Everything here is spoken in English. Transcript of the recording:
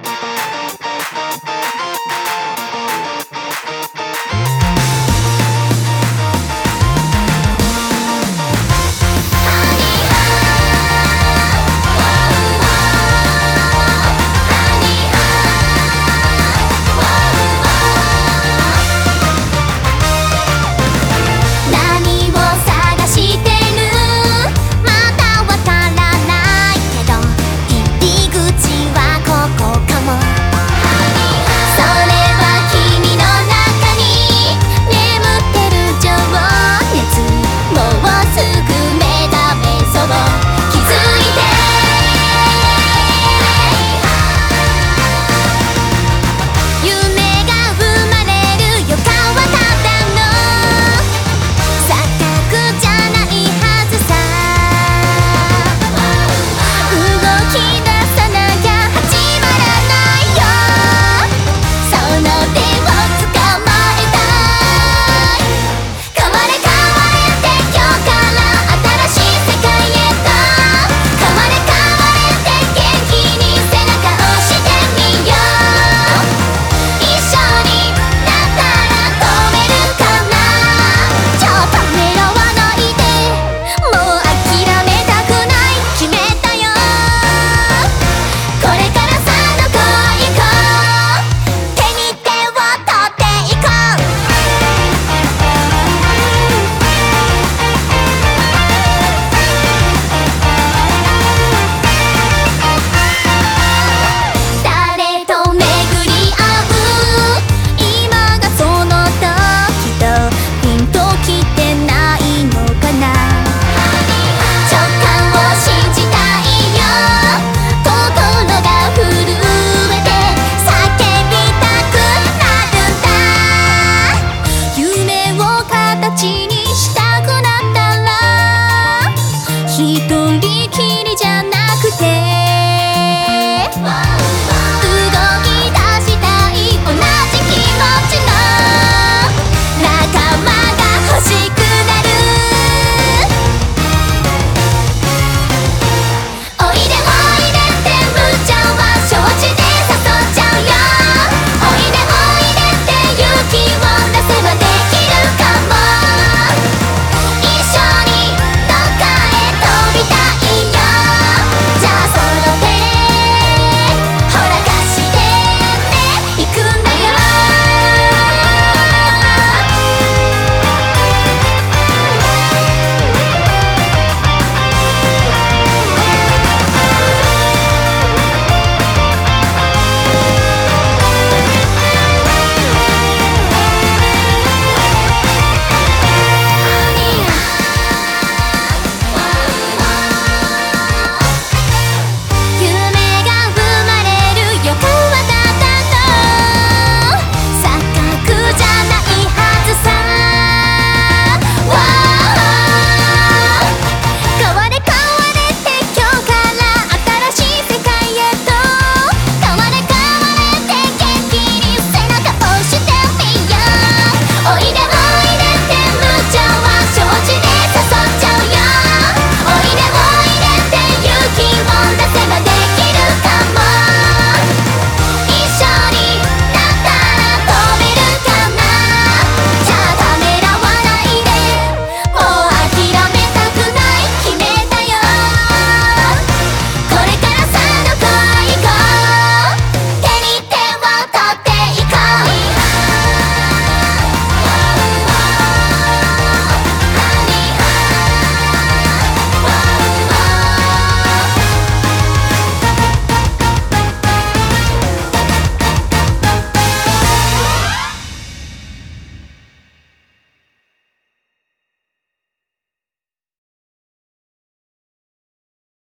Bye. 街に